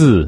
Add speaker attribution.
Speaker 1: 四